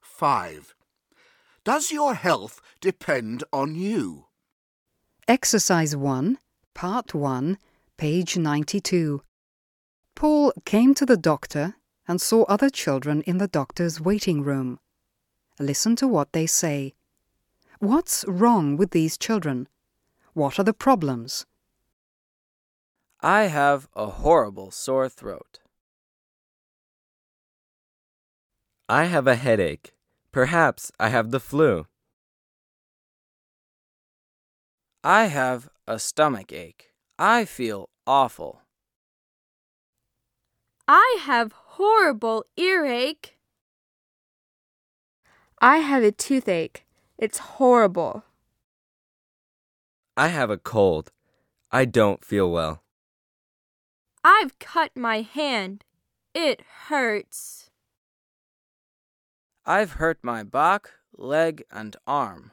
5. Does your health depend on you? Exercise 1, Part 1, page 92. Paul came to the doctor and saw other children in the doctor's waiting room. Listen to what they say. What's wrong with these children? What are the problems? I have a horrible sore throat. I have a headache. Perhaps I have the flu. I have a stomach ache. I feel awful. I have horrible earache. I have a toothache. It's horrible. I have a cold. I don't feel well. I've cut my hand. It hurts. I've hurt my back, leg, and arm.